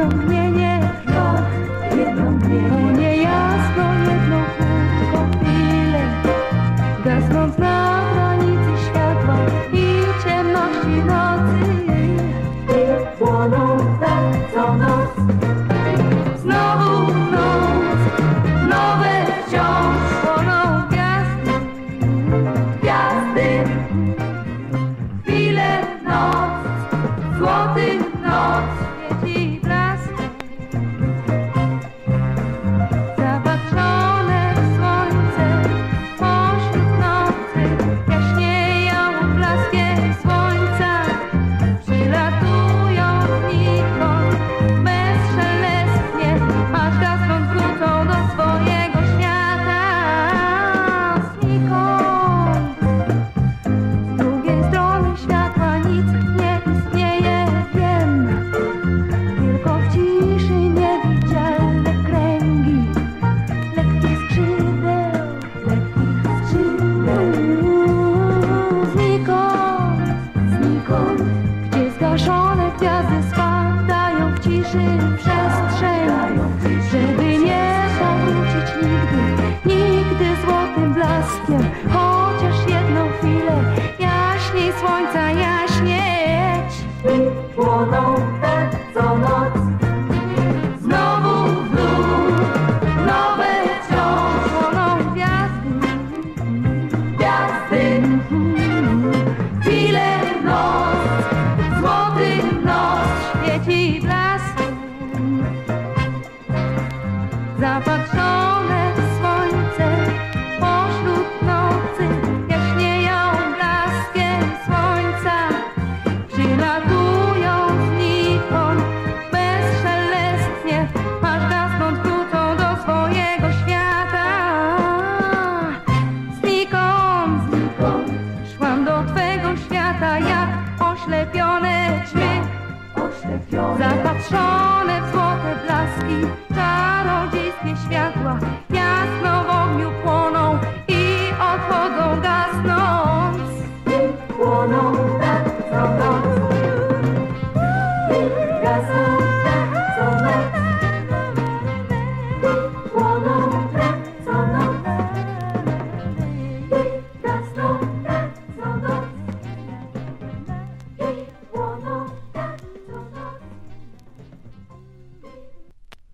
jedno mgnienie, no, jedno mgnienie, jasno, jedno krótko chwilę, gasną chwilę jaśniej słońca jaśnieć. Płoną te, co noc. oślepiony.